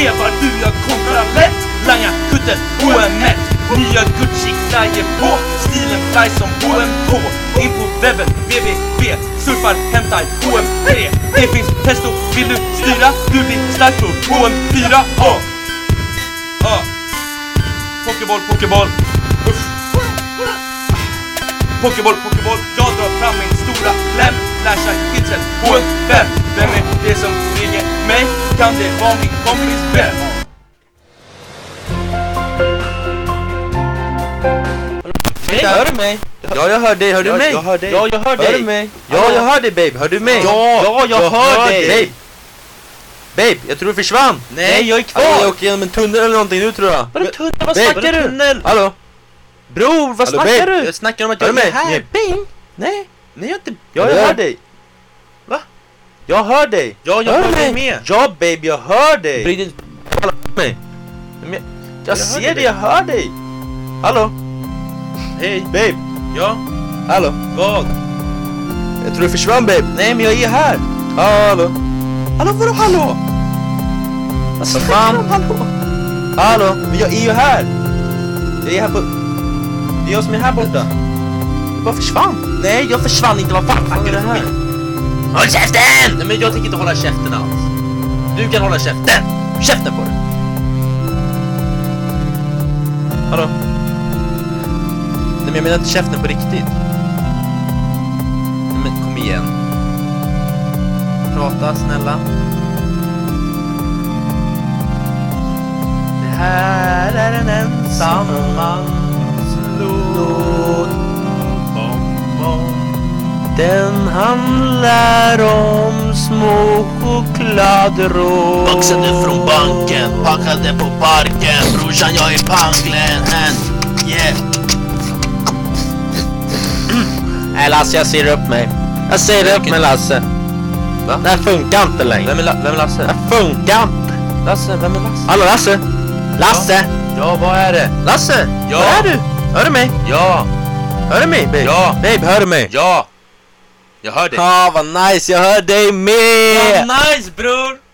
Var du jag kontrar rätt? Langa kutten OM1 Nya Gucci glajjor på Stilen fly som HM2 In på webben www Surfar, hämtar HM3 Det finns testo, vill du styra? Du blir stark på HM4 ah. Ah. Pokéboll, pokéboll Pokéboll, pokéboll Jag drar fram min stora lem Flashar kidsen HM5 Vem är det som? Kan det vara min kompis Ben? Hej, hör du mig? Ja, jag hör dig. Hör du Ja, mig? jag hör dig. Ja, jag hör Hör dig. du mig? Ja, jag hör dig babe. Hör du mig? Ja, ja jag, hör dig. Babe. Babe, jag tror du försvann. Nej, jag är kvar! Alltså, jag åker genom en tunnel eller någonting nu tror jag. Vadå tunnel? Vad Babe, snackar du? Tunnel? Hallå? Bror, vad Hallå, snackar babe? du? Jag snackar om att Hör jag du är mig? här. Nej. Bing! Nej, nej jag inte... Ja, Ja, jag jag hör hör dig. Va? Jag hör dig! Ja, jag Hör hör dig med! Ja babe, jag hör dig! Bry dig inte mig. Men jag, Jag ser hör dig, dig. jag hör dig! Hallå? Hej! Babe? Ja, Hallå? vad? Jag tror du försvann babe. Nej men jag är här! Hallå? Hallå vadå hallå? Vad snackar du om hallå? Hallå? Men jag är ju här! Jag är här på... Det är jag som är här borta! Du bara försvann. Nej, jag försvann inte, vad fan snackar du skit? Håll käften! Nej men jag tänker inte hålla käften alls. Du kan hålla käften! Käften på dig! Hallå? Nej men jag menar inte käften på riktigt. Nej, men kom igen. Prata snälla. Det här är en ensam mans låt. Den handlar om små chokladråd Vuxen ut från banken, packade på parken Brorsan jag är panglen, yeah Nej Lasse, jag ser upp mig. Jag ser upp mig Lasse. Va? Det här funkar inte längre. Vem är, La- vem är Det Lasse? här funkar inte. Lasse, vem är Lasse? Hallå Lasse? Lasse? Ja, vad är det? Lasse? Ja. Var är du? Hör du mig? Ja, Hör du mig babe? Ja. Babe, hör du mig? ja. Jag hör dig. Ja, vad nice, jag hör dig med! nice bror!